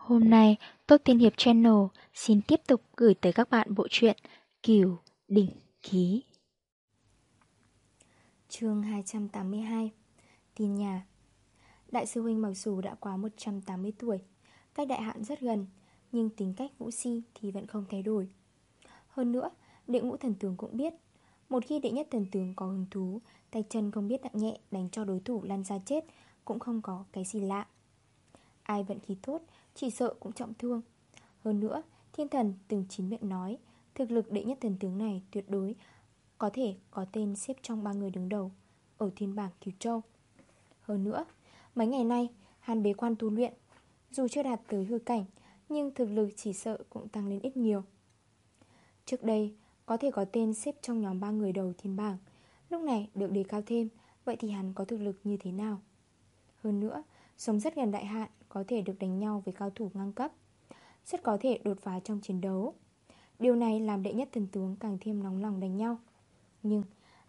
Hôm nay, Tốt Tiên Hiệp Channel xin tiếp tục gửi tới các bạn bộ truyện Kiều Đỉnh Ký. chương 282 Tin nhà Đại sư huynh mặc dù đã quá 180 tuổi, cách đại hạn rất gần, nhưng tính cách vũ si thì vẫn không thay đổi. Hơn nữa, đệ ngũ thần tướng cũng biết, một khi đệ nhất thần tướng có hứng thú, tay chân không biết nặng nhẹ đánh cho đối thủ lăn ra chết cũng không có cái gì lạ. Ai vận khí tốt chỉ sợ cũng trọng thương. Hơn nữa, thiên thần từng chính miệng nói Thực lực đệ nhất thần tướng này tuyệt đối Có thể có tên xếp trong ba người đứng đầu Ở thiên bảng Kiều Châu. Hơn nữa, mấy ngày nay Hàn bế quan tu luyện Dù chưa đạt tới hư cảnh Nhưng thực lực chỉ sợ cũng tăng lên ít nhiều. Trước đây Có thể có tên xếp trong nhóm ba người đầu thiên bảng Lúc này được đề cao thêm Vậy thì hắn có thực lực như thế nào? Hơn nữa Sống rất gần đại hạn có thể được đánh nhau với cao thủ ngang cấp Rất có thể đột phá trong chiến đấu. Điều này làm đệ nhất thần tướng càng thêm nóng lòng đánh nhau. Nhưng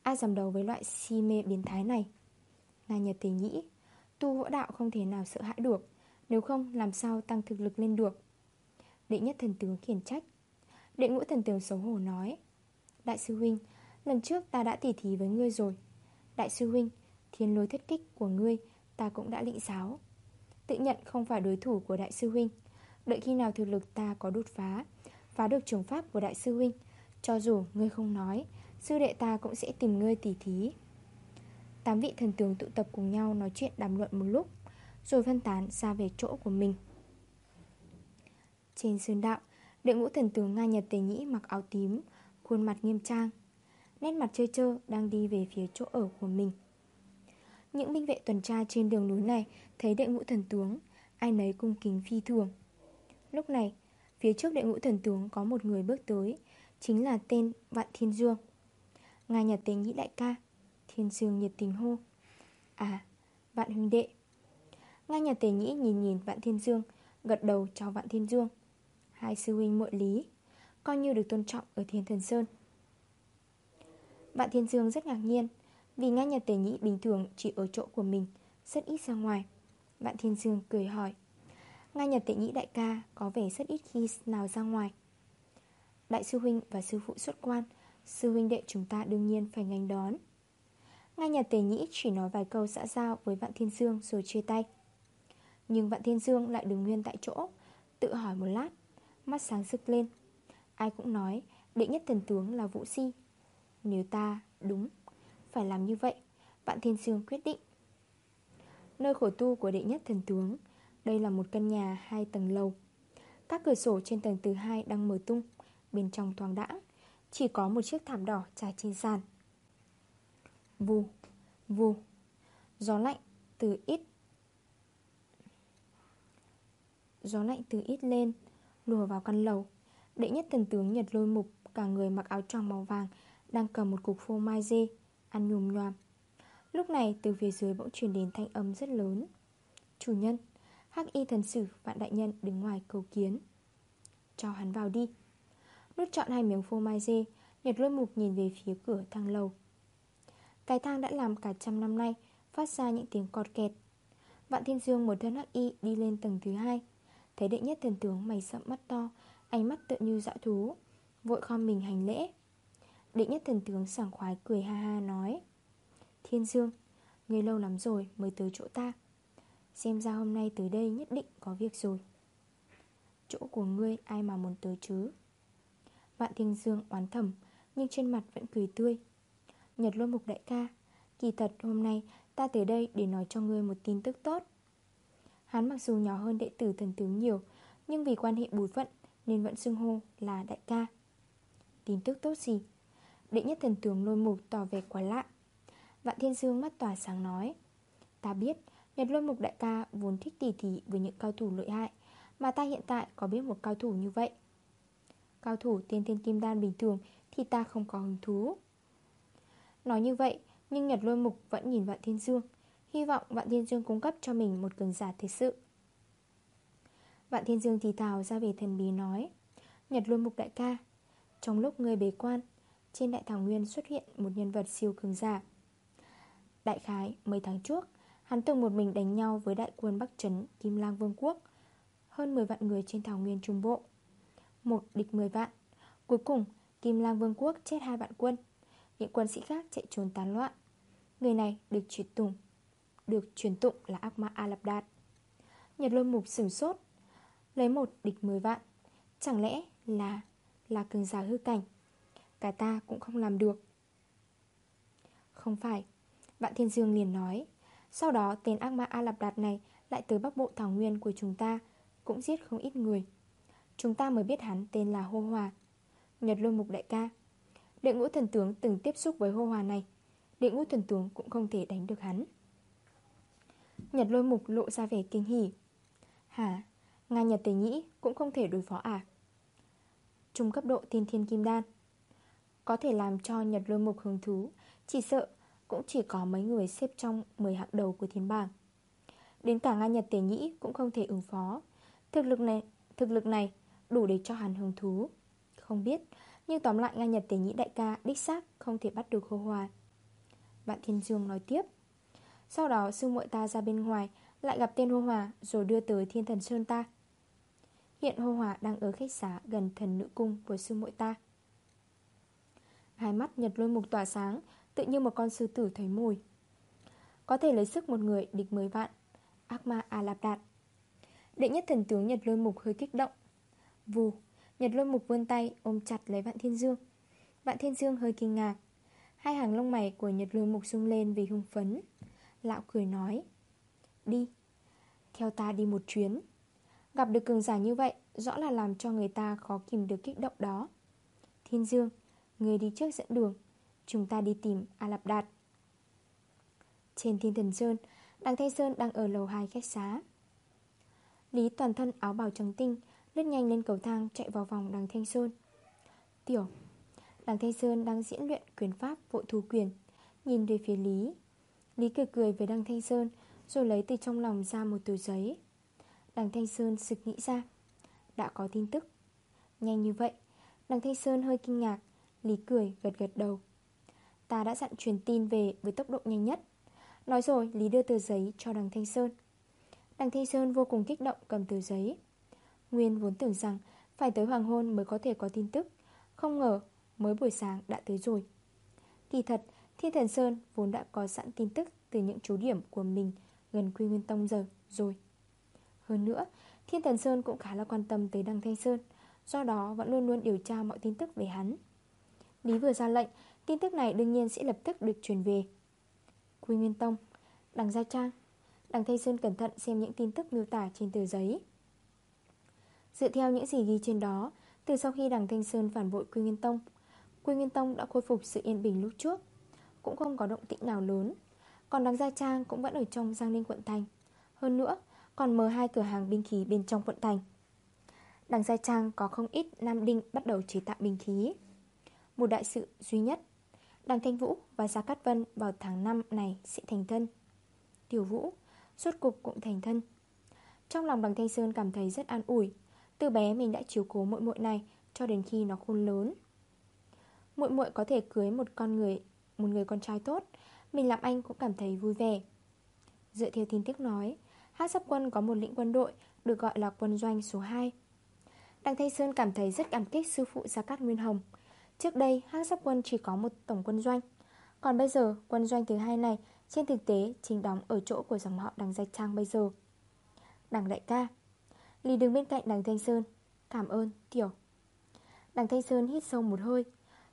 ai dám đấu với loại si mê biến thái này? Nga Nhật Tế nghĩ, Tu võ đạo không thể nào sợ hãi được Nếu không làm sao tăng thực lực lên được? Đệ nhất thần tướng khiển trách. Đệ ngũ thần tướng xấu hổ nói Đại sư huynh Lần trước ta đã tỉ thí với ngươi rồi. Đại sư huynh Thiên lôi thất kích của ngươi ta cũng đã lĩnh giáo. Tự nhận không phải đối thủ của đại sư huynh. Đợi khi nào thực lực ta có đột phá Phá được trường pháp của đại sư huynh, Cho dù ngươi không nói, Sư đệ ta cũng sẽ tìm ngươi tỉ thí. Tám vị thần tướng tụ tập cùng nhau Nói chuyện đàm luận một lúc, Rồi phân tán xa về chỗ của mình. Trên sơn đạo, Đệ ngũ thần tướng Nga Nhật Tề Nhĩ mặc áo tím, Khuôn mặt nghiêm trang, Nét mặt chơi chơ đang đi về phía chỗ ở của mình những binh vệ tuần tra trên đường núi này Thấy đệ ngũ thần tướng, Ai nấy cung kính phi thường. Lúc này, Phía trước đệ ngũ thần tướng có một người bước tới, Chính là tên Vạn Thiên Dương. Ngài nhà tế nghĩ đại ca, Thiên Dương nhiệt tình hô À Vạn huynh đệ. Ngài nhà tế nhĩ nhìn nhìn Vạn Thiên Dương, Gật đầu cho Vạn Thiên Dương. Hai sư huynh muội lý, Coi như được tôn trọng ở Thiên Thần Sơn. Vạn Thiên Dương rất ngạc nhiên vì ngay nhật tề nhĩ bình thường chỉ ở chỗ của mình, Rất ít ra ngoài. Vạn Thiên Dương cười hỏi Ngay nhật tệ nhĩ đại ca có vẻ rất ít khi nào ra ngoài. Đại sư huynh và sư phụ xuất quan, Sư huynh đệ chúng ta đương nhiên phải ngành đón. Ngay nhật tề nhĩ chỉ nói vài câu xã giao với Vạn Thiên Dương rồi chia tay. Nhưng Vạn Thiên Dương lại đứng nguyên tại chỗ, Tự hỏi một lát, Mắt sáng rực lên. Ai cũng nói, đệ nhất thần tướng là Vũ Si. Nếu ta đúng phải làm như vậy. Vạn Thiên Sương quyết định. Nơi khổ tu của đệ nhất thần tướng Đây là một căn nhà hai tầng lầu. Các cửa sổ trên tầng thứ hai đang mở tung Bên trong thoáng đãng Chỉ có một chiếc thảm đỏ trải trên sàn. Vù, vù Gió lạnh từ ít Gió lạnh từ ít lên Lùa vào căn lầu. Đệ nhất thần tướng Nhật lôi mục Cả người mặc áo tròn màu vàng Đang cầm một cục phô mai dê ăn nhùm nhoàm Lúc này, từ phía dưới bỗng truyền đến thanh âm rất lớn. Chủ nhân, Hắc y thần sử, vạn đại nhân đứng ngoài cầu kiến. Cho hắn vào đi. Nút chọn hai miếng phô mai dê, Nhật lôi mục nhìn về phía cửa thang lầu. Cái thang đã làm cả trăm năm nay Phát ra những tiếng cọt kẹt. Vạn Thiên Dương một thân hắc y đi lên tầng thứ hai, Thấy đệ nhất thần tướng mày sậm mắt to, Ánh mắt tựa như dã thú, Vội khom mình hành lễ. Đệ nhất thần tướng sảng khoái cười ha ha nói, Thiên Dương, Người lâu lắm rồi mới tới chỗ ta. Xem ra hôm nay tới đây nhất định có việc rồi. Chỗ của ngươi ai mà muốn tới chứ? Vạn Thiên Dương oán thầm, Nhưng trên mặt vẫn cười tươi. Nhật lôi mục đại ca, Kỳ thật hôm nay ta tới đây để nói cho ngươi một tin tức tốt. Hắn mặc dù nhỏ hơn đệ tử thần tướng nhiều, Nhưng vì quan hệ bùi phận Nên vẫn xưng hô là đại ca. Tin tức tốt gì? Đệ nhất thần tướng lôi mục tỏ vẻ quá lạ. Vạn Thiên Dương mắt tỏa sáng nói, Ta biết, Nhật lôi mục đại ca vốn thích tỉ thí với những cao thủ lợi hại, Mà ta hiện tại có biết một cao thủ như vậy. Cao thủ tiên thiên kim đan bình thường Thì ta không có hứng thú. Nói như vậy, Nhưng Nhật lôi mục vẫn nhìn Vạn Thiên Dương Hy vọng Vạn Thiên Dương cung cấp cho mình một cường giả thực sự. Vạn Thiên Dương thì thào ra về thần bí nói, Nhật lôi mục đại ca, Trong lúc người bế quan trên đại thảo nguyên xuất hiện một nhân vật siêu cường giả. Đại khái mấy tháng trước Hắn từng một mình đánh nhau với đại quân Bắc Trấn Kim Lang Vương quốc hơn 10 vạn người trên thảo nguyên Trung Bộ. Một địch 10 vạn. Cuối cùng, Kim Lang Vương quốc chết hai vạn quân. Những quân sĩ khác chạy trốn tán loạn. Người này được truyền tụng Được truyền tụng là ác ma A Lạp Đạt. Nhật lôi mục sửng sốt Lấy một địch 10 vạn. Chẳng lẽ là Là cường giả hư cảnh? Cả ta cũng không làm được. Không phải, Vạn Thiên Dương liền nói, Sau đó tên ác ma A Lạp Đạt này Lại tới bắc bộ thảo nguyên của chúng ta, Cũng giết không ít người. Chúng ta mới biết hắn tên là Hô Hòa, Nhật lôi mục đại ca. Đệ ngũ thần tướng từng tiếp xúc với Hô Hòa này, Đệ ngũ thần tướng cũng không thể đánh được hắn. Nhật lôi mục lộ ra vẻ kinh hỉ. Hả, Nga Nhật Tề Nhĩ cũng không thể đối phó à? Trung cấp độ thiên thiên kim đan. Có thể làm cho Nhật lôi mục hứng thú. Chỉ sợ cũng chỉ có mấy người xếp trong 10 hạng đầu của thiên bảng. Đến cả Nga Nhật Tề Nhĩ cũng không thể ứng phó. Thực lực này, thực lực này đủ để cho hắn hứng thú. Không biết, Nhưng tóm lại Nga Nhật Tề Nhĩ đại ca đích xác không thể bắt được hô hòa. Vạn Thiên Dương nói tiếp. Sau đó sư muội ta ra bên ngoài, Lại gặp tên hô hòa Rồi đưa tới thiên thần Sơn ta. Hiện hô hòa đang ở khách xá Gần thần nữ cung của sư muội ta. Hai mắt nhật lôi mục tỏa sáng, Tự như một con sư tử thấy mùi. Có thể lấy sức một người, địch mới vạn. Ác ma à Lạp Đạt. Đệ nhất thần tướng Nhật lôi mục hơi kích động. Vù, Nhật lôi mục vươn tay, ôm chặt lấy Vạn Thiên Dương. Vạn Thiên Dương hơi kinh ngạc. Hai hàng lông mày của Nhật lôi mục sung lên vì hưng phấn. Lão cười nói, Đi, Theo ta đi một chuyến. Gặp được cường giả như vậy, Rõ là làm cho người ta khó kìm được kích động đó. Thiên Dương Người đi trước dẫn đường. Chúng ta đi tìm A Lạp Đạt Trên thiên thần Sơn Đằng Thanh Sơn đang ở lầu 2 khách xá Lý toàn thân áo bào trắng tinh, Lướt nhanh lên cầu thang chạy vào vòng đằng Thanh Sơn. Tiểu Đằng Thanh Sơn đang diễn luyện quyền pháp vội thú quyền. Nhìn về phía Lý Lý cười cười với đằng Thanh Sơn, Rồi lấy từ trong lòng ra một tờ giấy. Đằng Thanh Sơn sực nghĩ ra, Đã có tin tức. Nhanh như vậy Đằng Thanh Sơn hơi kinh ngạc Lý cười, gật gật đầu. Ta đã dặn truyền tin về với tốc độ nhanh nhất. Nói rồi, Lý đưa tờ giấy cho đằng Thanh Sơn. Đằng Thanh Sơn vô cùng kích động cầm tờ giấy. Nguyên vốn tưởng rằng Phải tới hoàng hôn mới có thể có tin tức. Không ngờ, mới buổi sáng đã tới rồi. Kỳ thật, Thiên Thần Sơn vốn đã có sẵn tin tức Từ những chú điểm của mình Gần Quy Nguyên Tông giờ, rồi. Hơn nữa, Thiên Thần Sơn cũng khá là quan tâm tới Đằng Thanh Sơn, Do đó vẫn luôn luôn điều tra mọi tin tức về hắn. Lý vừa ra lệnh, Tin tức này đương nhiên sẽ lập tức được truyền về. Quy Nguyên Tông, Đằng Gia Trang, Đằng Thanh Sơn cẩn thận xem những tin tức miêu tả trên tờ giấy. Dựa theo những gì ghi trên đó, Từ sau khi đằng Thanh Sơn phản bội Quy Nguyên Tông, Quy Nguyên Tông đã khôi phục sự yên bình lúc trước, Cũng không có động tĩnh nào lớn. Còn đằng Gia Trang cũng vẫn ở trong Giang Ninh quận thành. Hơn nữa, còn mở hai cửa hàng binh khí bên trong quận thành. Đằng Gia Trang có không ít Nam Đinh bắt đầu chế tạo binh khí. Một đại sự duy nhất. Đằng Thanh Vũ và Gia Cát Vân vào tháng 5 này sẽ thành thân. Tiểu Vũ Suốt cục cũng thành thân. Trong lòng đằng Thanh Sơn cảm thấy rất an ủi. Từ bé mình đã chiếu cố muội muội này Cho đến khi nó khôn lớn. Muội muội có thể cưới một con người, Một người con trai tốt, Mình làm anh cũng cảm thấy vui vẻ. Dựa theo tin tức nói Hát sắp quân có một lĩnh quân đội Được gọi là quân doanh số 2 Đằng Thanh Sơn cảm thấy rất cảm kích sư phụ Gia Cát Nguyên Hồng. Trước đây hắc giáp quân chỉ có một tổng quân doanh. Còn bây giờ, quân doanh thứ hai này Trên thực tế chính đóng ở chỗ của dòng họ đằng giai Trang bây giờ. Đằng đại ca Lý đứng bên cạnh đằng Thanh Sơn. Cảm ơn, tiểu. Đằng Thanh Sơn hít sâu một hơi,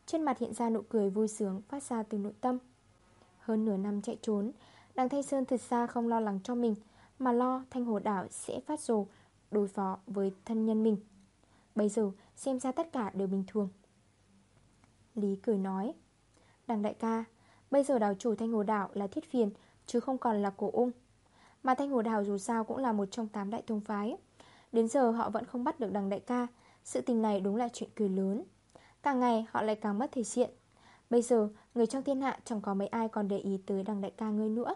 Trên mặt hiện ra nụ cười vui sướng phát ra từ nội tâm. Hơn nửa năm chạy trốn Đằng Thanh Sơn thật ra không lo lắng cho mình, Mà lo Thanh Hồ Đảo sẽ phát rồ Đối phó với thân nhân mình. Bây giờ, xem ra tất cả đều bình thường. Lý cười nói. Đằng đại ca, Bây giờ đảo chủ Thanh Hồ Đảo là thiết phiền, Chứ không còn là cổ ung. Mà Thanh Hồ Đảo dù sao cũng là một trong tám đại thông phái. Đến giờ họ vẫn không bắt được đằng đại ca, Sự tình này đúng là chuyện cười lớn. Càng ngày họ lại càng mất thể diện. Bây giờ, người trong thiên hạ chẳng có mấy ai còn để ý tới đằng đại ca ngươi nữa.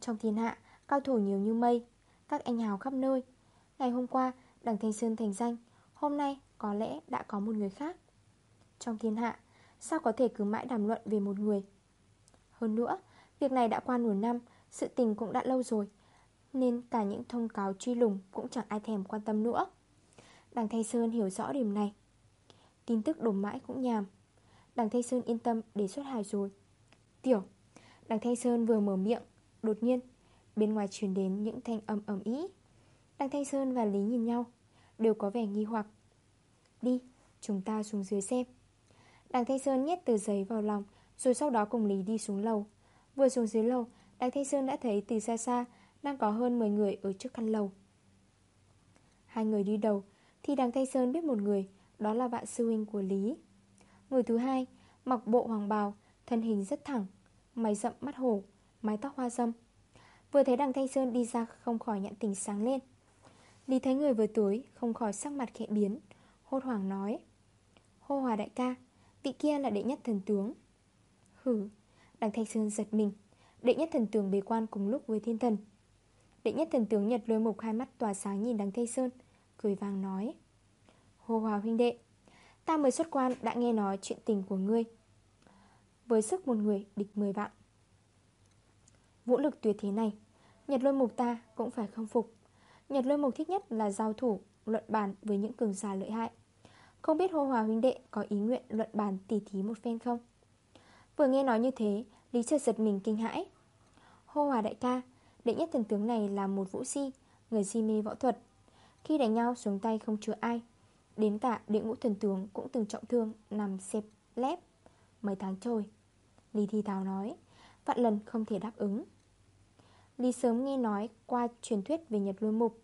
Trong thiên hạ, Cao thủ nhiều như mây, Các anh hào khắp nơi. Ngày hôm qua, đằng Thanh Sơn thành danh, Hôm nay có lẽ đã có một người khác trong thiên hạ. Sao có thể cứ mãi đàm luận về một người? Hơn nữa Việc này đã qua nửa năm Sự tình cũng đã lâu rồi Nên cả những thông cáo truy lùng Cũng chẳng ai thèm quan tâm nữa. Đằng Thanh Sơn hiểu rõ điểm này. Tin tức đồn mãi cũng nhàm. Đằng Thanh Sơn yên tâm để xuất hài rồi. Tiểu Đằng Thanh Sơn vừa mở miệng Đột nhiên Bên ngoài truyền đến những thanh âm ầm ý Đằng Thanh Sơn và Lý nhìn nhau Đều có vẻ nghi hoặc. Đi, chúng ta xuống dưới xem. Đặng Thanh Sơn nhét tờ giấy vào lòng, Rồi sau đó cùng Lý đi xuống lầu. Vừa xuống dưới lầu, Đặng Thanh Sơn đã thấy từ xa xa Đang có hơn 10 người ở trước căn lầu. Hai người đi đầu, Thì Đặng Thanh Sơn biết một người, Đó là bạn sư huynh của Lý. Người thứ hai, Mặc bộ hoàng bào, Thân hình rất thẳng, Mày rậm mắt hổ, Mái tóc hoa dâm. Vừa thấy đằng Thanh Sơn đi ra không khỏi nhận tình sáng lên. Lý thấy người vừa tối Không khỏi sắc mặt khẽ biến, Hốt hoảng nói, Hô hòa đại ca Vị kia là đệ nhất thần tướng. Hử Đằng Thanh Sơn giật mình. Đệ nhất thần tướng bế quan cùng lúc với thiên thần. Đệ nhất thần tướng Nhật lôi mục hai mắt tỏa sáng nhìn đằng Thanh Sơn, Cười vàng nói Hô hòa huynh đệ, Ta mới xuất quan đã nghe nói chuyện tình của ngươi. Với sức một người địch mười vạn. Vũ lực tuyệt thế này, Nhật lôi mục ta cũng phải không phục. Nhật lôi mục thích nhất là giao thủ, Luận bàn với những cường giả lợi hại. Không biết hô hòa huynh đệ có ý nguyện luận bàn tỉ thí một phen không? Vừa nghe nói như thế, Lý chợt giật mình kinh hãi. Hô hòa đại ca, Đệ nhất thần tướng này là một vũ si Người si mê võ thuật. Khi đánh nhau xuống tay không chứa ai, Đến cả đệ ngũ thần tướng cũng từng trọng thương Nằm xếp lép Mấy tháng trôi. Lý Thi Thảo nói, Vạn lần không thể đáp ứng. Lý sớm nghe nói qua truyền thuyết về Nhật Lôi Mục.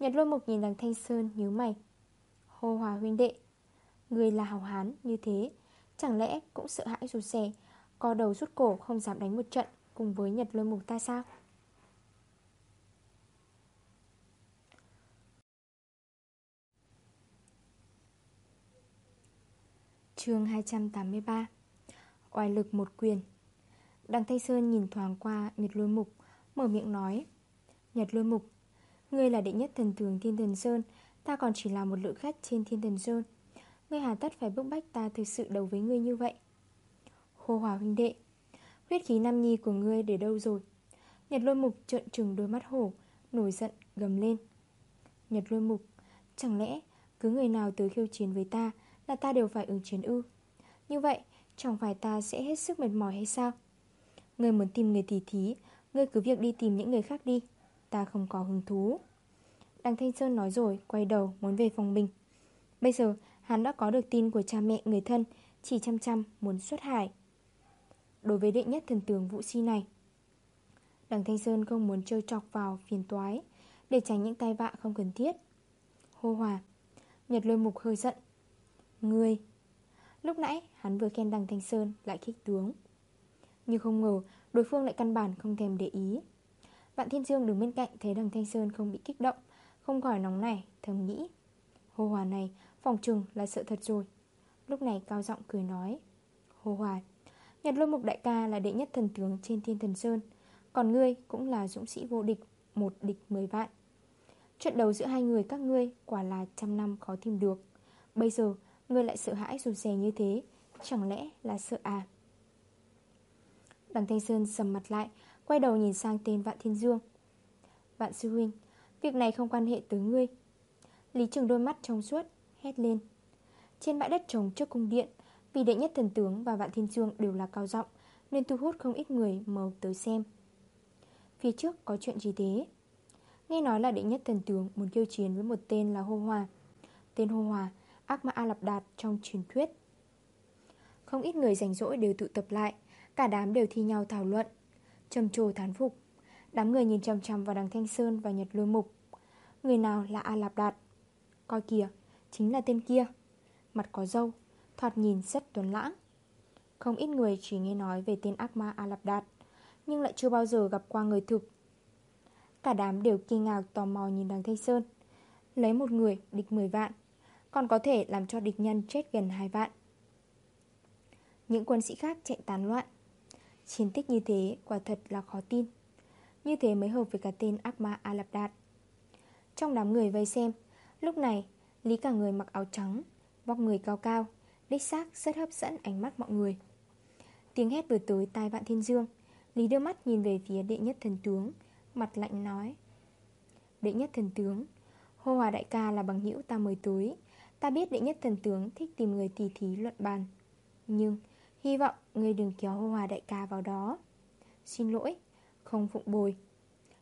Nhật Lôi Mục nhìn đằng Thanh Sơn nhíu mày. Hô hòa huynh đệ Người là hào hán như thế, Chẳng lẽ cũng sợ hãi rụt rè, Co đầu rút cổ không dám đánh một trận Cùng với Nhật Lôi Mục ta sao? Chương 283 Oai lực một quyền. Đằng Thanh Sơn nhìn thoáng qua Nhật Lôi Mục, Mở miệng nói, Nhật Lôi Mục, Ngươi là đệ nhất thần tướng Thiên Thần Sơn, Ta còn chỉ là một lữ khách trên Thiên Thần Sơn Ngươi hà tất phải bức bách ta thực sự đấu với ngươi như vậy. Hô hòa huynh đệ, Huyết khí nam nhi của ngươi để đâu rồi? Nhật lôi mục trợn trừng đôi mắt hổ, Nổi giận gầm lên. Nhật lôi mục, Chẳng lẽ cứ người nào tới khiêu chiến với ta Là ta đều phải ứng chiến ư? Như vậy, chẳng phải ta sẽ hết sức mệt mỏi hay sao? Ngươi muốn tìm người tỷ thí, Ngươi cứ việc đi tìm những người khác đi. Ta không có hứng thú. Đăng Thanh Sơn nói rồi, Quay đầu muốn về phòng mình. Bây giờ hắn đã có được tin của cha mẹ, người thân, Chỉ chăm chăm, muốn xuất hải. Đối với đệ nhất thần tướng vũ si này, Đằng Thanh Sơn không muốn trêu chọc vào phiền toái, Để tránh những tai vạ không cần thiết. Hô hòa, Nhật lôi mục hơi giận. Ngươi, Lúc nãy hắn vừa khen đằng Thanh Sơn lại khích tướng. Nhưng không ngờ, Đối phương lại căn bản không thèm để ý. Vạn Thiên Dương đứng bên cạnh thấy đằng Thanh Sơn không bị kích động, Không khỏi nóng này Thầm nghĩ. Hô hòa này phòng trừng là sợ thật rồi. Lúc này cao giọng cười nói Hô hoài. Nhật lôi mục đại ca là đệ nhất thần tướng trên thiên thần Sơn, Còn ngươi cũng là dũng sĩ vô địch, Một địch mười vạn. Trận đấu giữa hai người các ngươi Quả là trăm năm khó tìm được. Bây giờ, ngươi lại sợ hãi rụt rè như thế, Chẳng lẽ là sợ à? Đằng Thanh Sơn sầm mặt lại, Quay đầu nhìn sang tên Vạn Thiên Dương. Vạn Sư Huynh, Việc này không quan hệ tới ngươi. Lý Trường đôi mắt trong suốt Hét lên. Trên bãi đất trống trước cung điện Vì đệ nhất thần tướng và Vạn Thiên Dương đều là cao giọng Nên thu hút không ít người màu tới xem. Phía trước có chuyện gì thế? Nghe nói là đệ nhất thần tướng Muốn kêu chiến với một tên là Hô Hòa. Tên Hô Hòa Ác ma A Lạp Đạt trong truyền thuyết. Không ít người rảnh rỗi đều tụ tập lại Cả đám đều thi nhau thảo luận. Trầm trồ thán phục Đám người nhìn chầm chầm vào đằng Thanh Sơn và Nhật Lôi Mục. Người nào là A Lạp Đạt? Coi kìa, chính là tên kia. Mặt có dâu, thoạt nhìn rất tuấn lãng. Không ít người chỉ nghe nói về tên ác ma A Lạp Đạt Nhưng lại chưa bao giờ gặp qua người thực. Cả đám đều kinh ngạc tò mò nhìn đằng Thanh Sơn. Lấy một người địch 10 vạn Còn có thể làm cho địch nhân chết gần 2 vạn. Những quân sĩ khác chạy tán loạn. Chiến tích như thế quả thật là khó tin. Như thế mới hợp với cả tên ác ma A Lạp Đạt Trong đám người vây xem Lúc này Lý cả người mặc áo trắng, Vóc người cao cao, Đích xác rất hấp dẫn ánh mắt mọi người. Tiếng hét vừa tới tai vạn thiên dương, Lý đưa mắt nhìn về phía đệ nhất thần tướng, Mặt lạnh nói, Đệ nhất thần tướng, Hô hòa đại ca là bằng hữu ta mời tới. Ta biết đệ nhất thần tướng thích tìm người tỉ thí luận bàn, Nhưng Hy vọng ngươi đừng kéo hô hòa đại ca vào đó. Xin lỗi, Không phụng bồi.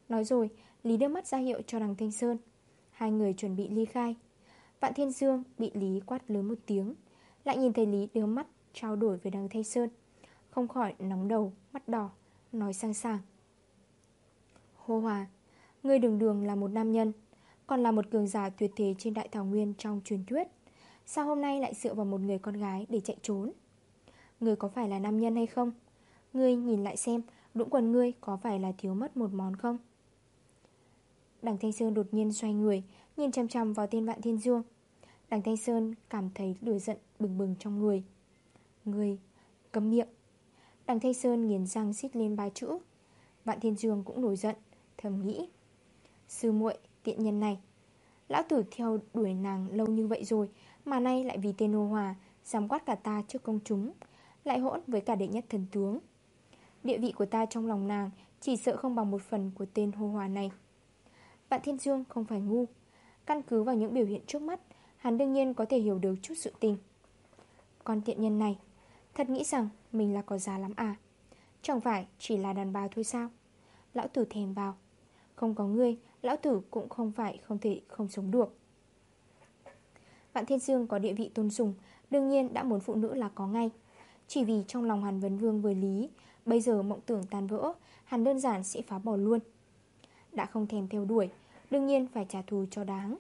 Nói rồi, Lý đưa mắt ra hiệu cho đằng Thanh Sơn. Hai người chuẩn bị ly khai. Vạn Thiên Dương bị Lý quát lớn một tiếng Lại nhìn thấy Lý đưa mắt trao đổi với đằng Thanh Sơn Không khỏi nóng đầu, mắt đỏ Nói sang sàng Hô hòa Ngươi đường đường là một nam nhân Còn là một cường giả tuyệt thế trên đại thảo nguyên trong truyền thuyết Sao hôm nay lại dựa vào một người con gái để chạy trốn? Ngươi có phải là nam nhân hay không? Ngươi nhìn lại xem Đũng quần ngươi có phải là thiếu mất một món không? Đằng Thanh Sơn đột nhiên xoay người Nhìn chăm chăm vào tên Vạn Thiên Dương Đằng Thanh Sơn cảm thấy lửa giận bừng bừng trong người. Người, cấm miệng. Đằng Thanh Sơn nghiền răng xít lên ba chữ. Vạn Thiên Dương cũng nổi giận, Thầm nghĩ. Sư muội, tiện nhân này. Lão tử theo đuổi nàng lâu như vậy rồi, Mà nay lại vì tên ô Hòa, Dám quát cả ta trước công chúng, Lại hỗn với cả đệ nhất thần tướng. Địa vị của ta trong lòng nàng Chỉ sợ không bằng một phần của tên Hô Hòa này. Vạn Thiên Dương không phải ngu. Căn cứ vào những biểu hiện trước mắt Hắn đương nhiên có thể hiểu được chút sự tình. Con tiện nhân này, Thật nghĩ rằng mình là có giá lắm à? Chẳng phải chỉ là đàn bà thôi sao? Lão tử thèm vào. Không có ngươi, Lão tử cũng không phải không thể không sống được. Vạn Thiên Dương có địa vị tôn sùng, Đương nhiên đã muốn phụ nữ là có ngay. Chỉ vì trong lòng Hàn Vấn Vương với Lý, Bây giờ mộng tưởng tan vỡ, Hàn đơn giản sẽ phá bỏ luôn. Đã không thèm theo đuổi, Đương nhiên phải trả thù cho đáng.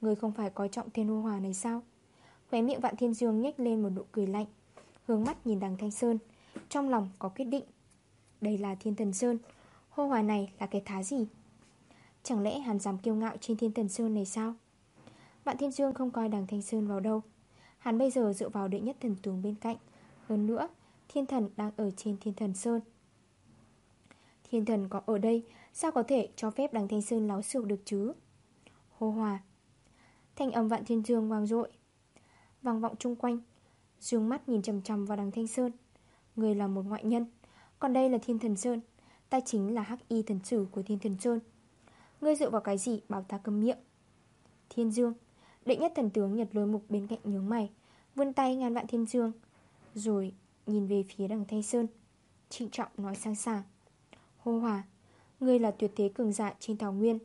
Người không phải coi trọng thiên hô hòa này sao? Khóe miệng Vạn Thiên Dương nhếch lên một nụ cười lạnh, Hướng mắt nhìn đằng Thanh Sơn. Trong lòng có quyết định. Đây là thiên thần Sơn. Hô hòa này là cái thá gì? Chẳng lẽ hắn dám kiêu ngạo trên thiên thần Sơn này sao? Vạn Thiên Dương không coi đằng Thanh Sơn vào đâu. Hắn bây giờ dựa vào đệ nhất thần tướng bên cạnh. Hơn nữa, Thiên thần đang ở trên thiên thần Sơn. Thiên thần có ở đây, Sao có thể cho phép đằng Thanh Sơn láo xược được chứ? Hô hòa Thanh âm vạn thiên dương vang dội. Vang vọng chung quanh, Dương mắt nhìn chầm chầm vào đằng Thanh Sơn. Người là một ngoại nhân, Còn đây là Thiên Thần Sơn, Ta chính là hắc y thần sử của Thiên Thần Sơn. Ngươi dựa vào cái gì bảo ta cầm miệng? Thiên Dương Định nhất thần tướng nhật lôi mục bên cạnh nhướng mày, Vươn tay ngàn vạn Thiên Dương, Rồi nhìn về phía đằng Thanh Sơn, Trịnh trọng nói sang sàng Hô hòa, Ngươi là tuyệt thế cường dạ trên thảo nguyên,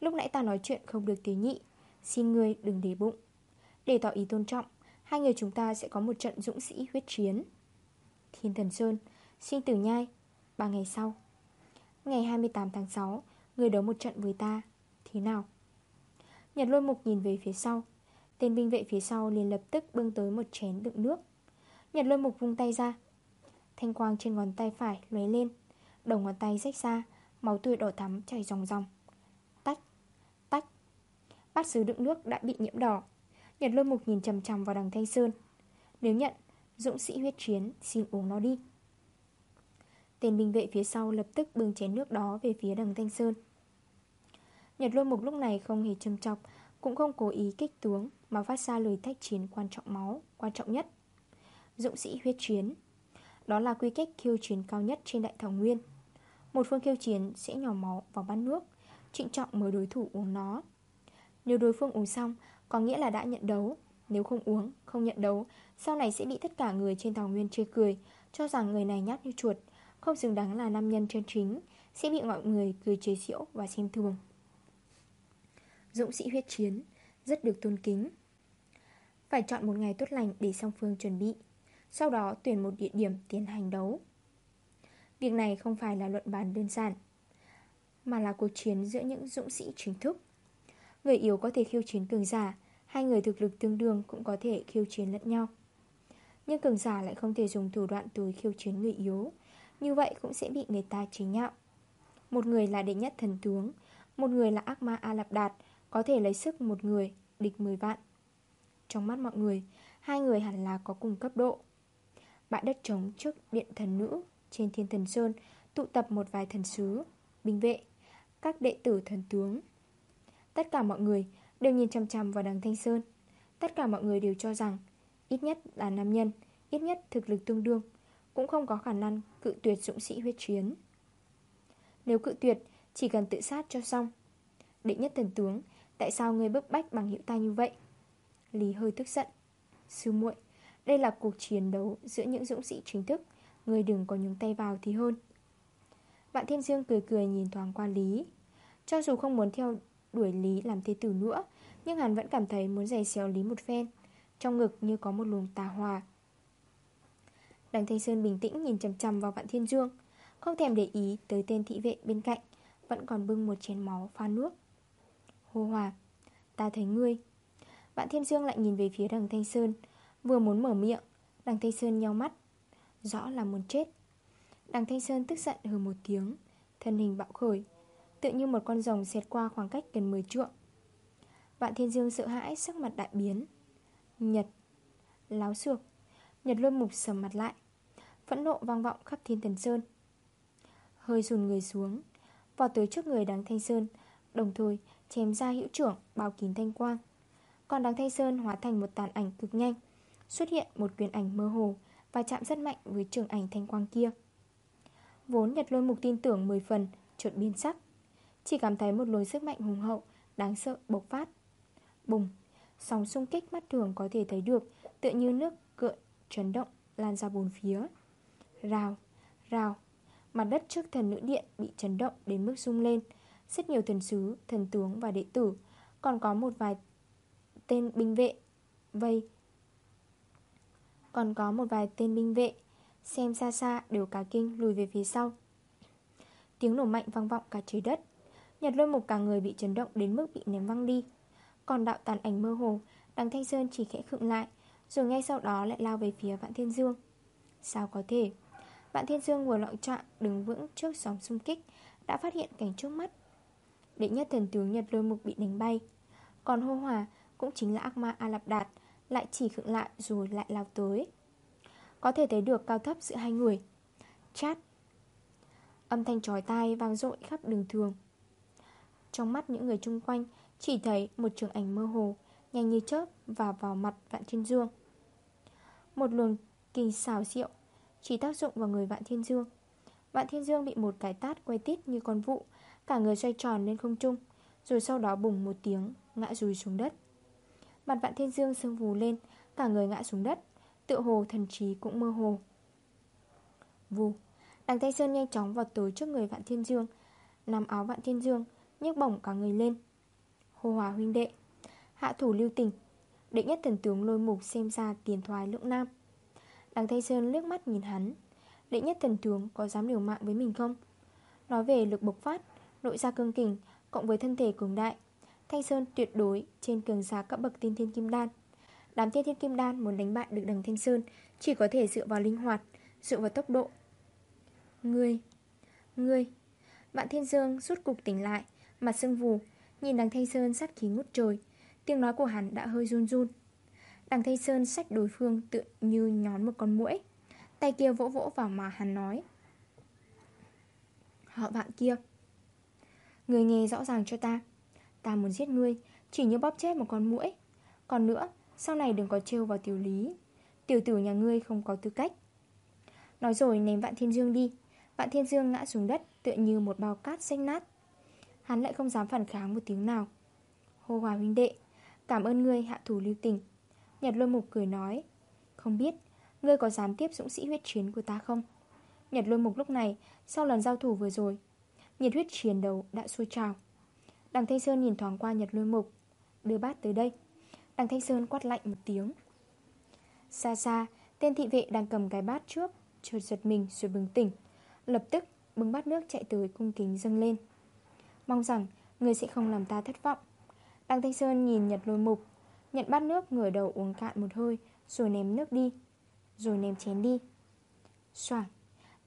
Lúc nãy ta nói chuyện không được tế nhị Xin ngươi đừng để bụng. Để tỏ ý tôn trọng, Hai người chúng ta sẽ có một trận dũng sĩ huyết chiến. Thiên Thần Sơn, Sinh tử nhai, Ba ngày sau. Ngày 28 tháng 6 Người đấu một trận với ta, Thế nào? Nhật lôi mục nhìn về phía sau. Tên binh vệ phía sau liền lập tức bưng tới một chén đựng nước. Nhật lôi mục vung tay ra. Thanh quang trên ngón tay phải lóe lên. Đầu ngón tay rách ra, Máu tươi đỏ thắm chảy ròng ròng. Bát sứ đựng nước đã bị nhiễm đỏ. Nhật lôi mục nhìn chầm chầm vào đằng Thanh Sơn. Nếu nhận, Dũng sĩ huyết chiến xin uống nó đi. Tên binh vệ phía sau lập tức bưng chén nước đó về phía đằng Thanh Sơn. Nhật lôi mục lúc này không hề châm chọc, Cũng không cố ý kích tướng, Mà phát ra lời thách chiến quan trọng máu, Quan trọng nhất. Dũng sĩ huyết chiến, Đó là quy cách khiêu chiến cao nhất trên đại thảo nguyên. Một phương khiêu chiến sẽ nhỏ máu vào bát nước, Trịnh trọng mời đối thủ uống nó. Nếu đối phương uống xong Có nghĩa là đã nhận đấu. Nếu không uống, không nhận đấu Sau này sẽ bị tất cả người trên thảo nguyên chê cười Cho rằng người này nhát như chuột Không xứng đáng là nam nhân chân chính Sẽ bị mọi người cười chế giễu và xem thường. Dũng sĩ huyết chiến Rất được tôn kính. Phải chọn một ngày tốt lành để song phương chuẩn bị Sau đó tuyển một địa điểm tiến hành đấu. Việc này không phải là luận bàn đơn giản Mà là cuộc chiến giữa những dũng sĩ chính thức. Người yếu có thể khiêu chiến cường giả, Hai người thực lực tương đương cũng có thể khiêu chiến lẫn nhau. Nhưng cường giả lại không thể dùng thủ đoạn tối khiêu chiến người yếu, Như vậy cũng sẽ bị người ta chế nhạo. Một người là đệ nhất thần tướng, Một người là ác ma A Lạp Đạt Có thể lấy sức một người, địch 10 vạn. Trong mắt mọi người, Hai người hẳn là có cùng cấp độ. Bãi đất trống trước điện thần nữ, Trên thiên thần sơn, Tụ tập một vài thần sứ, Binh vệ, Các đệ tử thần tướng. Tất cả mọi người đều nhìn chăm chăm vào đằng Thanh Sơn. Tất cả mọi người đều cho rằng Ít nhất là nam nhân, Ít nhất thực lực tương đương, Cũng không có khả năng cự tuyệt dũng sĩ huyết chiến. Nếu cự tuyệt, Chỉ cần tự sát cho xong. Định nhất thần tướng, Tại sao người bức bách bằng hiệu ta như vậy? Lý hơi tức giận. Sư muội, Đây là cuộc chiến đấu giữa những dũng sĩ chính thức người đừng có nhúng tay vào thì hơn. Vạn Thiên Dương cười cười nhìn thoáng qua Lý. Cho dù không muốn theo đuổi Lý làm thế tử nữa, Nhưng hắn vẫn cảm thấy muốn giày xéo Lý một phen, Trong ngực như có một luồng tà hòa. Đằng Thanh Sơn bình tĩnh nhìn chầm chầm vào Vạn Thiên Dương, Không thèm để ý tới tên thị vệ bên cạnh, Vẫn còn bưng một chén máu pha nước. Hô hòa, Ta thấy ngươi. Vạn Thiên Dương lại nhìn về phía đằng Thanh Sơn, Vừa muốn mở miệng, Đằng Thanh Sơn nhau mắt. Rõ là muốn chết. Đằng Thanh Sơn tức giận hừ một tiếng, Thân hình bạo khởi Tự như một con rồng xẹt qua khoảng cách gần 10 trượng. Vạn Thiên Dương sợ hãi, sắc mặt đại biến. Nhật, Láo xược. Nhật luôn mục sầm mặt lại. Phẫn nộ vang vọng khắp thiên thần sơn. Hơi rùn người xuống Vào tới trước người đáng thanh sơn, Đồng thời chém ra hữu trưởng bao kín thanh quang. Còn đáng thanh sơn hóa thành một tàn ảnh cực nhanh, Xuất hiện một quyền ảnh mơ hồ Và chạm rất mạnh với trường ảnh thanh quang kia. Vốn Nhật Lôi Mục tin tưởng 10 phần Trượt biên sắc. Chỉ cảm thấy một luồng sức mạnh hùng hậu Đáng sợ bộc phát. Bùng! Sóng xung kích mắt thường có thể thấy được Tựa như nước cợn chấn động Lan ra bốn phía. Rào, rào! Mặt đất trước thần nữ điện bị chấn động đến mức rung lên. Rất nhiều thần sứ, thần tướng và đệ tử Còn có một vài tên binh vệ Vây. Còn có một vài tên binh vệ Xem xa xa đều cả kinh lùi về phía sau. Tiếng nổ mạnh vang vọng cả trời đất. Nhật lôi một cả người bị chấn động đến mức bị ném văng đi. Còn đạo tàn ảnh mơ hồ, Đằng Thanh Sơn chỉ khẽ khựng lại, Rồi ngay sau đó lại lao về phía Vạn Thiên Dương. Sao có thể? Vạn Thiên Dương vừa lọng trọng đứng vững trước sóng xung kích, Đã phát hiện cảnh trước mắt. Đệ nhất thần tướng Nhật lôi mục bị đánh bay. Còn hô hòa cũng chính là ác ma A Lạp Đạt, Lại chỉ khựng lại rồi lại lao tới. Có thể thấy được cao thấp giữa hai người. Chát! Âm thanh trói tai vang dội khắp đường thường. Trong mắt những người chung quanh, Chỉ thấy một trường ảnh mơ hồ, Nhanh như chớp và vào mặt Vạn Thiên Dương. Một luồng kỳ xào rượu Chỉ tác dụng vào người Vạn Thiên Dương. Vạn Thiên Dương bị một cái tát quay tít như con vụ, Cả người xoay tròn lên không trung, Rồi sau đó bùng một tiếng, Ngã rùi xuống đất. Mặt Vạn Thiên Dương sương vù lên, Cả người ngã xuống đất Tự hồ thần trí cũng mơ hồ. Vù, Đằng tay Sơn nhanh chóng vào tới trước người Vạn Thiên Dương Nằm áo Vạn Thiên Dương nhức bổng cả người lên. Hô hòa huynh đệ, Hạ thủ lưu tình. Đệ nhất thần tướng lôi mục xem ra tiền thoái lưỡng nam. Đằng Thanh Sơn lướt mắt nhìn hắn. Đệ nhất thần tướng có dám liều mạng với mình không? Nói về lực bộc phát, Nội gia cương kình, Cộng với thân thể cường đại, Thanh Sơn tuyệt đối trên cường giá các bậc tiên thiên kim đan. Đám tiên thiên kim đan muốn đánh bại được đằng Thanh Sơn, Chỉ có thể dựa vào linh hoạt, Dựa vào tốc độ. Ngươi Ngươi, Vạn Thiên Dương rút cục tỉnh lại Mặt sưng vù. Nhìn đằng Thanh Sơn sát khí ngút trời, Tiếng nói của hắn đã hơi run run. Đằng Thanh Sơn sách đối phương tự như nhón một con muỗi, Tay kia vỗ vỗ vào mà hắn nói, Họ bạn kia, Người nghe rõ ràng cho ta. Ta muốn giết ngươi, Chỉ như bóp chết một con muỗi. Còn nữa, Sau này đừng có trêu vào tiểu lý. Tiểu tử nhà ngươi không có tư cách. Nói rồi ném Vạn Thiên Dương đi. Vạn Thiên Dương ngã xuống đất Tựa như một bao cát xanh nát. Hắn lại không dám phản kháng một tiếng nào. Hô hòa huynh đệ, Cảm ơn ngươi, hạ thủ lưu tình. Nhật lôi mục cười nói, Không biết, Ngươi có dám tiếp dũng sĩ huyết chiến của ta không? Nhật lôi mục lúc này, Sau lần giao thủ vừa rồi, Nhiệt huyết chiến đấu đã sôi trào. Đằng Thanh Sơn nhìn thoáng qua Nhật lôi mục, Đưa bát tới đây. Đằng Thanh Sơn quát lạnh một tiếng. Xa xa, Tên thị vệ đang cầm cái bát trước, Chợt giật mình rồi bừng tỉnh. Lập tức, bưng bát nước chạy tới cung kính dâng lên. Mong rằng Người sẽ không làm ta thất vọng. Đăng Thanh Sơn nhìn Nhật lôi mục. Nhận bát nước ngửa đầu uống cạn một hơi Rồi ném nước đi Rồi ném chén đi. Xoảng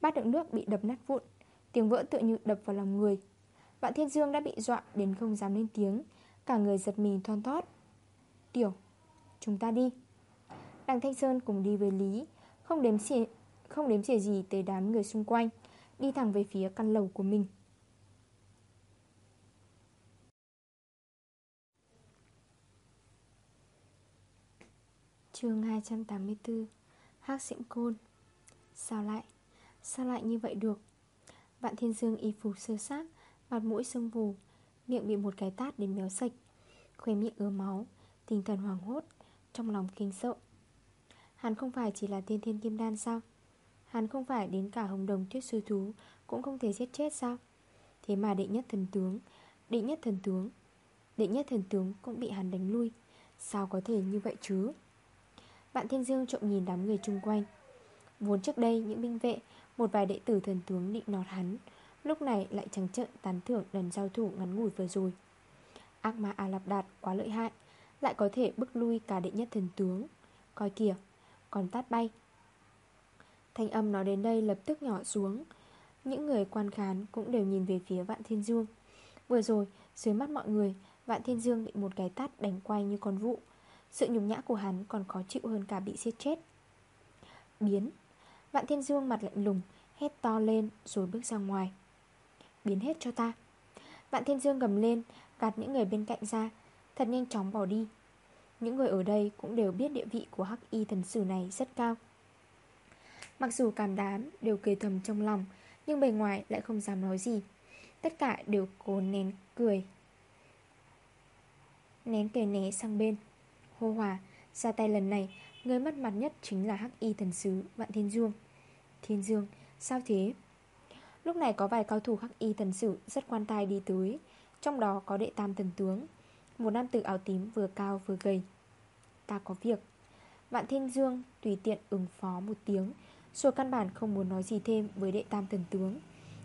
Bát đựng nước bị đập nát vụn Tiếng vỡ tựa như đập vào lòng người. Vạn Thiên Dương đã bị dọa đến không dám lên tiếng Cả người giật mình thon thót. Tiểu Chúng ta đi. Đặng Thanh Sơn cùng đi với Lý Không đếm xỉa, không đếm xỉa gì tới đám người xung quanh Đi thẳng về phía căn lầu của mình. Chương 284 Hác Diễm Côn. Sao lại? Sao lại như vậy được? Vạn Thiên Dương y phục sơ sát, Mặt mũi sưng vù, Miệng bị một cái tát đến méo sạch Khoe miệng ứa máu, Tinh thần hoảng hốt, Trong lòng kinh sợ. Hắn không phải chỉ là tiên thiên kim đan sao? Hắn không phải đến cả hồng đồng tuyết sư thú Cũng không thể giết chết sao? Thế mà đệ nhất thần tướng, Đệ nhất thần tướng, Đệ nhất thần tướng cũng bị hắn đánh lui. Sao có thể như vậy chứ? Vạn Thiên Dương trộm nhìn đám người chung quanh. Vốn trước đây, những binh vệ, Một vài đệ tử thần tướng định nọt hắn, Lúc này lại trắng trợn tán thưởng lần giao thủ ngắn ngủi vừa rồi. Ác ma A Lạp Đạt quá lợi hại, Lại có thể bức lui cả đệ nhất thần tướng. Coi kìa, Còn tát bay. Thanh âm nói đến đây lập tức nhỏ xuống. Những người quan khán cũng đều nhìn về phía Vạn Thiên Dương. Vừa rồi, dưới mắt mọi người, Vạn Thiên Dương bị một cái tát đánh quay như con vụ. Sự nhục nhã của hắn còn khó chịu hơn cả bị giết chết. Biến. Vạn Thiên Dương mặt lạnh lùng, Hét to lên rồi bước ra ngoài. Biến hết cho ta. Vạn Thiên Dương gầm lên, Gạt những người bên cạnh ra, Thật nhanh chóng bỏ đi. Những người ở đây cũng đều biết địa vị của hắc y thần sử này rất cao. Mặc dù cảm đám đều cười thầm trong lòng, Nhưng bề ngoài lại không dám nói gì. Tất cả đều cố nén cười. Nén cười né sang bên. Hô hòa, Ra tay lần này, Người mất mặt nhất chính là hắc y thần sứ, Vạn Thiên Dương. Thiên Dương, Sao thế? Lúc này có vài cao thủ hắc y thần sử Rất quan tài đi tới, Trong đó có đệ tam thần tướng. Một nam tử áo tím vừa cao vừa gầy. Ta có việc. Vạn Thiên Dương tùy tiện ứng phó một tiếng, Rồi căn bản không muốn nói gì thêm với đệ tam thần tướng.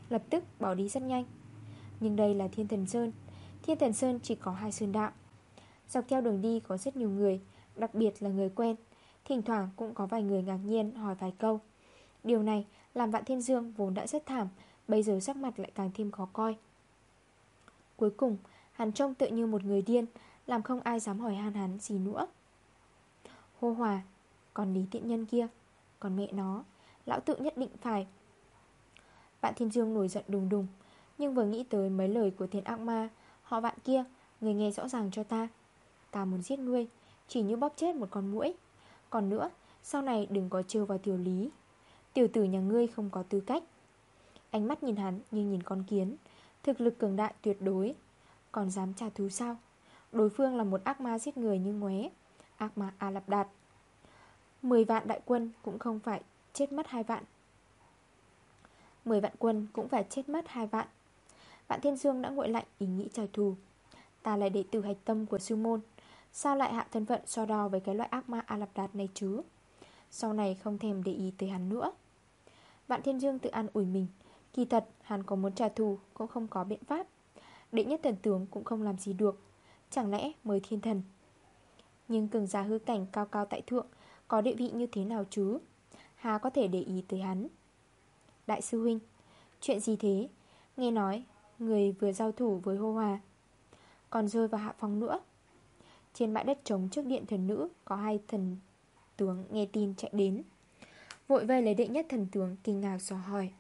Lập tức bỏ đi rất nhanh. Nhưng đây là Thiên Thần Sơn. Thiên Thần Sơn chỉ có hai sơn đạo Dọc theo đường đi có rất nhiều người, Đặc biệt là người quen. Thỉnh thoảng cũng có vài người ngạc nhiên hỏi vài câu. Điều này làm Vạn Thiên Dương vốn đã rất thảm, Bây giờ sắc mặt lại càng thêm khó coi. Cuối cùng Hắn trông tự như một người điên, Làm không ai dám hỏi han hắn gì nữa. Hô hòa, Còn lý tiện nhân kia, Còn mẹ nó, Lão tự nhất định phải. Vạn Thiên Dương nổi giận đùng đùng, Nhưng vừa nghĩ tới mấy lời của thiên ác ma, Họ vạn kia, Người nghe rõ ràng cho ta. Ta muốn giết ngươi, Chỉ như bóp chết một con mũi Còn nữa, Sau này đừng có trêu vào tiểu lý. Tiểu tử nhà ngươi không có tư cách. Ánh mắt nhìn hắn như nhìn con kiến, Thực lực cường đại tuyệt đối. Còn dám trả thù sao? Đối phương là một ác ma giết người như ngué Ác ma A Lạp Đạt. 10 vạn đại quân cũng không phải chết mất hai vạn. 10 vạn quân cũng phải chết mất hai vạn. Vạn Thiên Dương đã nguội lạnh ý nghĩ trả thù. Ta là đệ tử hạch tâm của sư môn Sao lại hạ thân phận so đo với cái loại ác ma A Lạp Đạt này chứ? Sau này không thèm để ý tới hắn nữa. Vạn Thiên Dương tự an ủi mình. Kỳ thật, hắn có muốn trả thù Cũng không có biện pháp. Đệ nhất thần tướng cũng không làm gì được. Chẳng lẽ mới thiên thần? Nhưng cường giả hư cảnh cao cao tại thượng Có địa vị như thế nào chứ? Hà có thể để ý tới hắn? Đại sư huynh, Chuyện gì thế? Nghe nói Người vừa giao thủ với hô hòa Còn rơi vào hạ phòng nữa. Trên bãi đất trống trước điện thần nữ Có hai thần tướng nghe tin chạy đến. Vội vây lấy đệ nhất thần tướng kinh ngạc dò hỏi.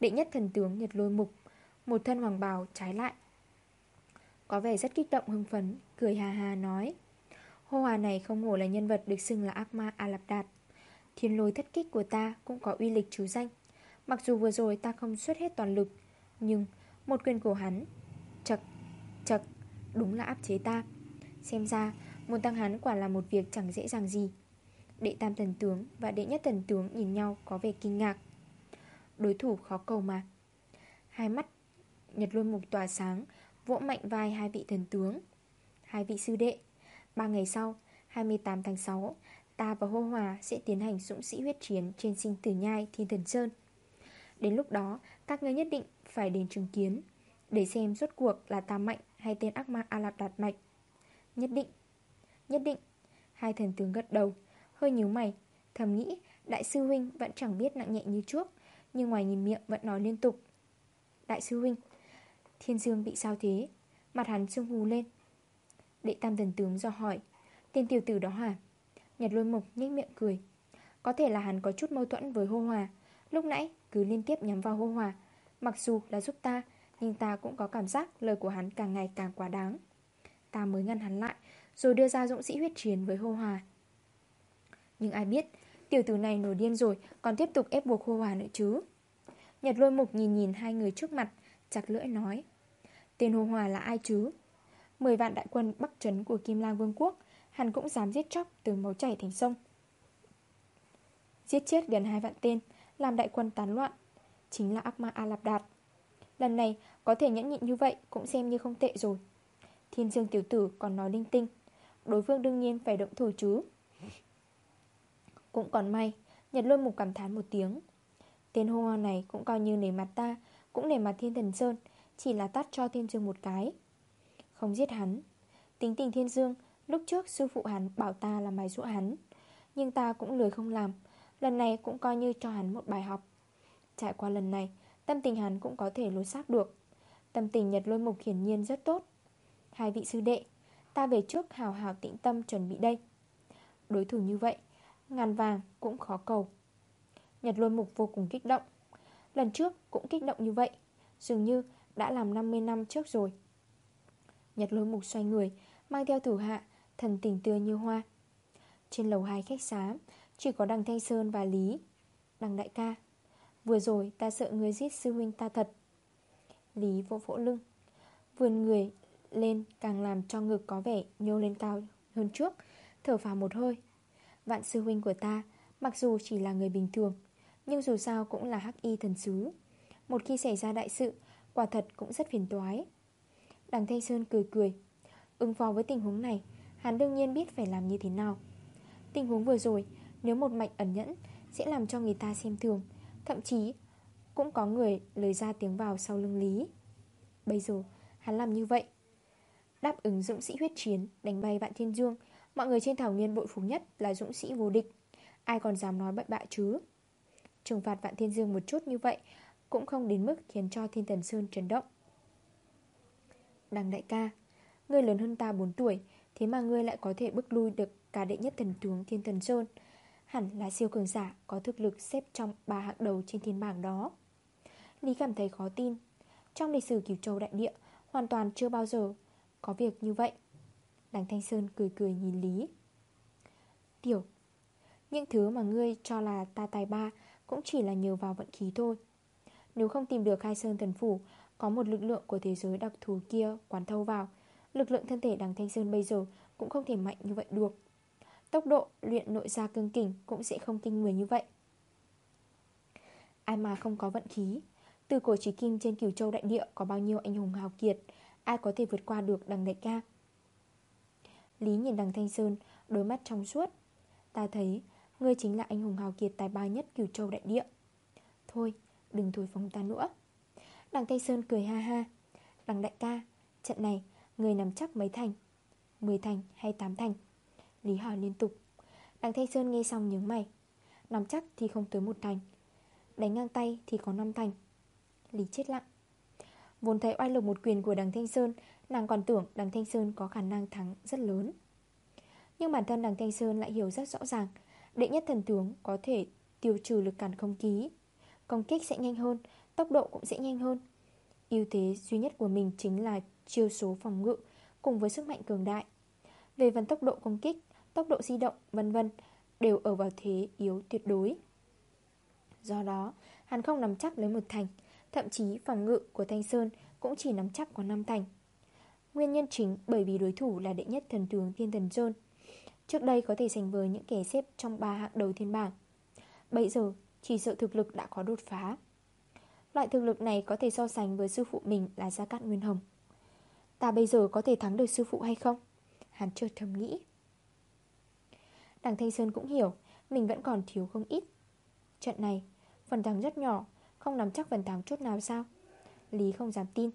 Đệ nhất thần tướng Nhật Lôi Mục Một thân hoàng bào trái lại. Có vẻ rất kích động hưng phấn Cười hà hà nói. Hô hòa này không hổ là nhân vật được xưng là ác ma A Lạp Đạt. Thiên lôi thất kích của ta cũng có uy lịch chú danh. Mặc dù vừa rồi ta không xuất hết toàn lực Nhưng một quyền của hắn Chật, chật Đúng là áp chế ta. Xem ra muốn tăng hắn quả là một việc chẳng dễ dàng gì. Đệ tam thần tướng và đệ nhất thần tướng nhìn nhau có vẻ kinh ngạc. Đối thủ khó cầu mà. Hai mắt Nhật luôn mục tỏa sáng, Vỗ mạnh vai hai vị thần tướng. Hai vị sư đệ, Ba ngày sau 28 tháng 6 Ta và Hô Hòa sẽ tiến hành dũng sĩ huyết chiến Trên sinh tử nhai Thiên Thần Sơn. Đến lúc đó, các ngươi nhất định phải đến chứng kiến, Để xem rốt cuộc là ta mạnh Hay tên ác ma A Lạp Đạt mạnh. Nhất định. Nhất định. Hai thần tướng gật đầu, Hơi nhíu mày, Thầm nghĩ Đại sư huynh vẫn chẳng biết nặng nhẹ như trước Nhưng ngoài nhìn miệng vẫn nói liên tục. Đại sư huynh, Thiên dương bị sao thế? Mặt hắn sương hù lên. Đệ tam thần tướng do hỏi, Tên tiểu tử đó hả? Nhật lôi mục nhếch miệng cười. Có thể là hắn có chút mâu thuẫn với hô hòa. Lúc nãy cứ liên tiếp nhắm vào hô hòa. Mặc dù là giúp ta, Nhưng ta cũng có cảm giác lời của hắn càng ngày càng quá đáng. Ta mới ngăn hắn lại, Rồi đưa ra dũng sĩ huyết chiến với hô hòa. Nhưng ai biết, Tiểu tử này nổi điên rồi, Còn tiếp tục ép buộc hô hòa nữa chứ? Nhật lôi mục nhìn nhìn hai người trước mặt, Chặt lưỡi nói, Tên hô Hòa là ai chứ? 10 vạn đại quân bắc trấn của Kim Lang Vương quốc, Hắn cũng dám giết chóc từ máu chảy thành sông. Giết chết gần hai vạn tên, Làm đại quân tán loạn, Chính là ác ma A Lạp Đạt. Lần này, có thể nhẫn nhịn như vậy Cũng xem như không tệ rồi. Thiên dương tiểu tử còn nói linh tinh. Đối phương đương nhiên phải động thủ chứ. Cũng còn may, Nhật lôi mục cảm thán một tiếng. Tên hô hoa này cũng coi như nể mặt ta, Cũng nể mặt thiên thần sơn, Chỉ là tắt cho thiên dương một cái. Không giết hắn, Tính tình thiên dương, Lúc trước sư phụ hắn bảo ta là mày dụ hắn, Nhưng ta cũng lười không làm, Lần này cũng coi như cho hắn một bài học. Trải qua lần này, Tâm tình hắn cũng có thể lối xác được. Tâm tình Nhật lôi mục hiển nhiên rất tốt. Hai vị sư đệ. Ta về trước hào hào tĩnh tâm chuẩn bị đây. Đối thủ như vậy, Ngàn vàng cũng khó cầu. Nhật lôi mục vô cùng kích động. Lần trước cũng kích động như vậy, Dường như đã làm 50 năm trước rồi. Nhật lôi mục xoay người, Mang theo thủ hạ, Thần tình tươi như hoa. Trên lầu hai khách xá Chỉ có đằng Thanh Sơn và Lý. Đằng đại ca, Vừa rồi ta sợ người giết sư huynh ta thật. Lý vỗ vỗ lưng. Vườn người lên, càng làm cho ngực có vẻ nhô lên cao hơn trước. Thở phào một hơi. Vạn sư huynh của ta, Mặc dù chỉ là người bình thường, Nhưng dù sao cũng là hắc y thần sứ. Một khi xảy ra đại sự, Quả thật cũng rất phiền toái. Đằng Thanh Sơn cười cười. Ứng phó với tình huống này, Hắn đương nhiên biết phải làm như thế nào. Tình huống vừa rồi, Nếu một mạch ẩn nhẫn, Sẽ làm cho người ta xem thường. Thậm chí, cũng có người lời ra tiếng vào sau lưng Lý. Bây giờ, hắn làm như vậy Đáp ứng dũng sĩ huyết chiến, Đánh bay vạn thiên dương. Mọi người trên thảo nguyên bội phục nhất là dũng sĩ vô địch. Ai còn dám nói bậy bạ chứ? Trừng phạt vạn thiên dương một chút như vậy Cũng không đến mức khiến cho thiên thần sơn chấn động. Đằng đại ca, Ngươi lớn hơn ta 4 tuổi, Thế mà ngươi lại có thể bức lui được cả đệ nhất thần tướng Thiên Thần Sơn. Hẳn là siêu cường giả có thực lực xếp trong ba hạng đầu trên thiên bảng đó. Lý cảm thấy khó tin. Trong lịch sử Cửu Châu Đại Địa, Hoàn toàn chưa bao giờ có việc như vậy. Đằng Thanh Sơn cười cười nhìn Lý. Tiểu, Những thứ mà ngươi cho là ta tài ba Cũng chỉ là nhờ vào vận khí thôi. Nếu không tìm được khai sơn thần phủ, Có một lực lượng của thế giới đặc thù kia quán thâu vào, Lực lượng thân thể đằng Thanh Sơn bây giờ Cũng không thể mạnh như vậy được. Tốc độ luyện nội gia cương kình Cũng sẽ không kinh người như vậy. Ai mà không có vận khí, Từ cổ trí kim trên cửu châu đại địa Có bao nhiêu anh hùng hào kiệt Ai có thể vượt qua được đằng đại ca? Lý nhìn đằng Thanh Sơn, Đôi mắt trong suốt. Ta thấy, Ngươi chính là anh hùng hào kiệt tài ba nhất cửu châu đại địa. Thôi, đừng thổi phóng ta nữa. Đằng Thanh Sơn cười ha ha. Đằng đại ca, Trận này Người nắm chắc mấy thành? 10 thành hay 8 thành? Lý hỏi liên tục. Đằng Thanh Sơn nghe xong nhớ mày. Nắm chắc thì không tới một thành. Đánh ngang tay thì có 5 thành. Lý chết lặng. Vốn thấy oai lực một quyền của đằng Thanh Sơn Nàng còn tưởng đằng Thanh Sơn có khả năng thắng rất lớn Nhưng bản thân đằng Thanh Sơn lại hiểu rất rõ ràng Đệ nhất thần tướng có thể tiêu trừ lực cản không khí Công kích sẽ nhanh hơn Tốc độ cũng sẽ nhanh hơn ưu thế duy nhất của mình chính là chiêu số phòng ngự cùng với sức mạnh cường đại. Về phần tốc độ công kích, tốc độ di động, vân vân đều ở vào thế yếu tuyệt đối. Do đó, hắn không nắm chắc lấy một thành, thậm chí phòng ngự của Thanh Sơn cũng chỉ nắm chắc có 5 thành. Nguyên nhân chính bởi vì đối thủ là đệ nhất thần tướng Thiên Thần Sơn. Trước đây có thể sánh với những kẻ xếp trong ba hạng đầu thiên bảng. Bây giờ, chỉ sợ thực lực đã có đột phá. Loại thực lực này có thể so sánh với sư phụ mình là Gia Cát Nguyên Hồng. Ta bây giờ có thể thắng được sư phụ hay không Hắn chợt thầm nghĩ Đằng Thanh Sơn cũng hiểu Mình vẫn còn thiếu không ít Trận này phần thắng rất nhỏ không nắm chắc phần thắng chút nào sao? Lý không dám tin.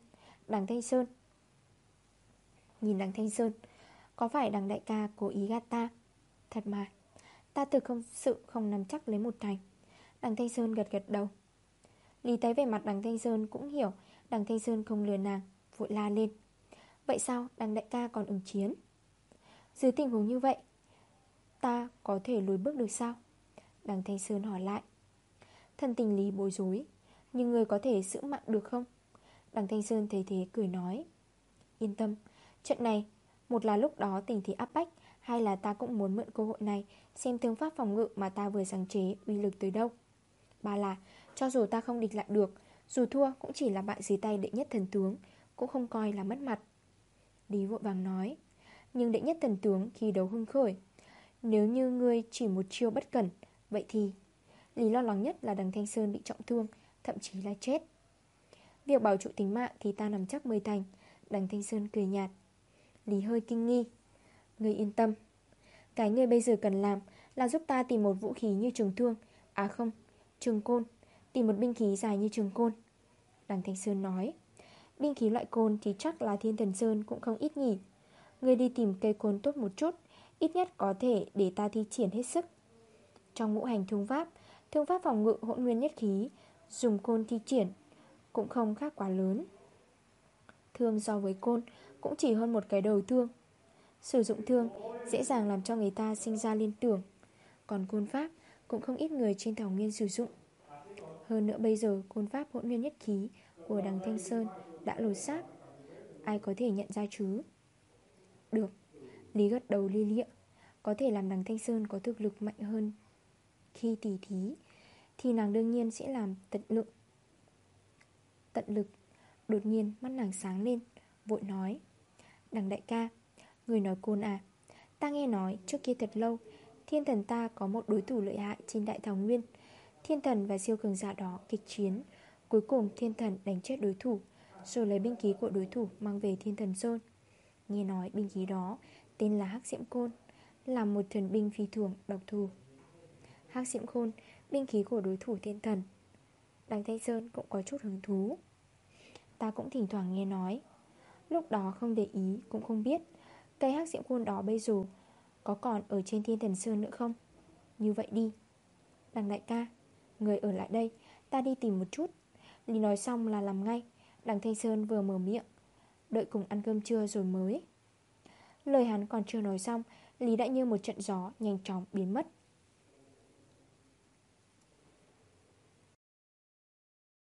Đằng Thanh Sơn. Nhìn đằng Thanh Sơn, Có phải đằng đại ca cố ý gạt ta? Thật mà, Ta thực không, sự không nắm chắc lấy một thành. Đằng Thanh Sơn gật gật đầu. Lý thấy về mặt đằng Thanh Sơn cũng hiểu, Đằng Thanh Sơn không lừa nàng, Vội la lên. Vậy sao đằng đại ca còn ứng chiến? Dưới tình huống như vậy, Ta có thể lùi bước được sao? Đằng Thanh Sơn hỏi lại. Thân tình lý bối rối. Nhưng người có thể giữ mạng được không? Đằng Thanh Sơn thấy thế cười nói. Yên tâm, Trận này, Một là lúc đó tình thì áp bách Hay là ta cũng muốn mượn cơ hội này, Xem thương pháp phòng ngự mà ta vừa sáng chế uy lực tới đâu. Ba là, Cho dù ta không địch lại được, Dù thua cũng chỉ là bại dưới tay đệ nhất thần tướng, Cũng không coi là mất mặt. Lý vội vàng nói, Nhưng đệ nhất thần tướng khi đấu hưng khởi, Nếu như ngươi chỉ một chiêu bất cẩn, Vậy thì, Lý lo lắng nhất là đằng Thanh Sơn bị trọng thương Thậm chí là chết. Việc bảo trụ tính mạng thì ta nằm chắc mười thành Đằng Thanh Sơn cười nhạt. Lý hơi kinh nghi. Người yên tâm. Cái người bây giờ cần làm là giúp ta tìm một vũ khí như trường thương À không, trường côn Tìm một binh khí dài như trường côn. Đằng Thanh Sơn nói Binh khí loại côn thì chắc là thiên thần sơn cũng không ít nhỉ. Người đi tìm cây côn tốt một chút Ít nhất có thể để ta thi triển hết sức. Trong ngũ hành thương pháp Thương pháp phòng ngự hỗn nguyên nhất khí Dùng côn thi triển Cũng không khác quá lớn. Thương so với côn Cũng chỉ hơn một cái đầu thương. Sử dụng thương dễ dàng làm cho người ta sinh ra liên tưởng. Còn côn pháp cũng không ít người trên thảo nguyên sử dụng. Hơn nữa bây giờ côn pháp hỗn nguyên nhất khí của đằng Thanh Sơn đã lột xác. Ai có thể nhận ra chứ? Được, Lý gật đầu li lịa. Có thể làm đằng Thanh Sơn có thực lực mạnh hơn Khi tỉ thí. Thì nàng đương nhiên sẽ làm tận lực Tận lực. Đột nhiên, mắt nàng sáng lên, Vội nói, Đằng đại ca, Người nói côn à? Ta nghe nói trước kia thật lâu, Thiên thần ta có một đối thủ lợi hại trên đại thảo nguyên. Thiên thần và siêu cường giả đó kịch chiến, Cuối cùng thiên thần đánh chết đối thủ, Rồi lấy binh khí của đối thủ mang về thiên thần sơn. Nghe nói binh khí đó Tên là Hắc Diễm Côn, Là một thần binh phi thường, độc thù. Hắc Diễm côn Binh khí của đối thủ thiên thần. Đằng Thanh Sơn cũng có chút hứng thú. Ta cũng thỉnh thoảng nghe nói. Lúc đó không để ý, cũng không biết, Cây hắc diễm côn đó bây giờ Có còn ở trên thiên thần sơn nữa không? Như vậy đi. Đằng đại ca, Người ở lại đây, Ta đi tìm một chút. Lý nói xong là làm ngay. Đằng Thanh Sơn vừa mở miệng. Đợi cùng ăn cơm trưa rồi mới. Lời hắn còn chưa nói xong, Lý đã như một trận gió nhanh chóng biến mất.